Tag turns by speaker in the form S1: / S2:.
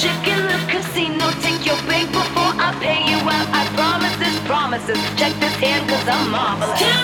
S1: chick in the casino. Take your bank before I pay you out. I promise this, promises. Check this hand, cause I'm marvelous.